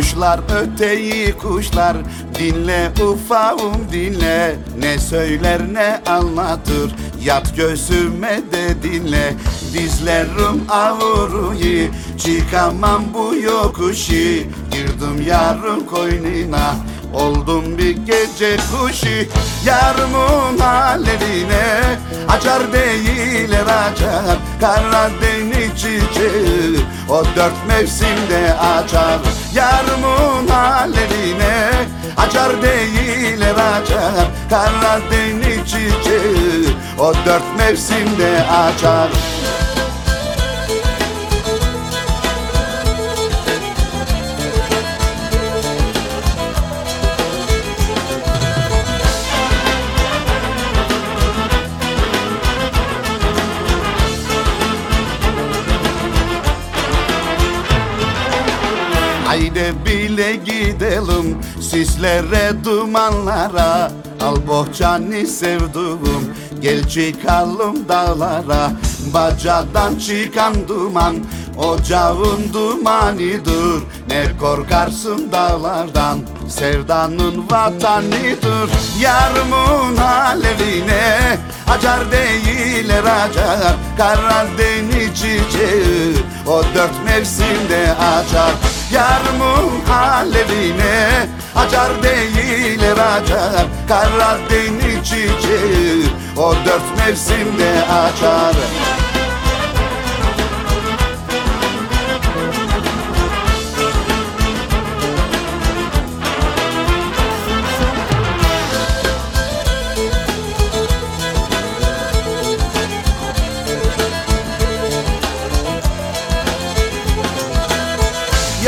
Kuşlar öteyi kuşlar. Dinle ufağım dinle. Ne söyler ne anlatır. Yat göğsüme de dinle. Dizlerim ağrıyor Çıkamam bu yokuşu Girdim yarın koynuna. Oldum bir gece kuşu Yarımın hallerine Açar değiller açar. Karadeniz çiçeği O dört mevsimde açar. Yarımın hallerine Açar değiller açar. Karadeniz çiçeği O dört mevsimde açar Haydi bile gidelim sislere dumanlara. Al bohçanı sevduğum gel çıkalım dağlara. Bacadan çıkan duman ocağın dumanıdır Ne korkarsın dağlardan sevdanın vatanıdır Yarımın alevine acar değiller acar Karadeniz çiçeği o dört mevsimde açar Yarımın alevine. Acar değiller acar Karadeniz çiçeği. O dört mevsimde açar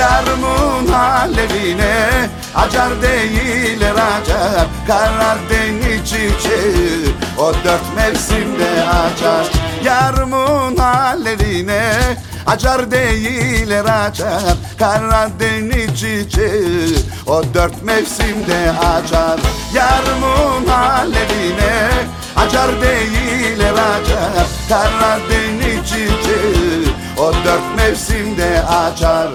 Yarımın alevine Acar değiller acar. Karadeniz çiçeği O dört mevsimde açar Yarımın alevine Acar değiller açar Karadeniz çiçeği O dört mevsimde açar Yarımın alevine Acar değiller açar Karadeniz çiçeği O dört mevsimde açar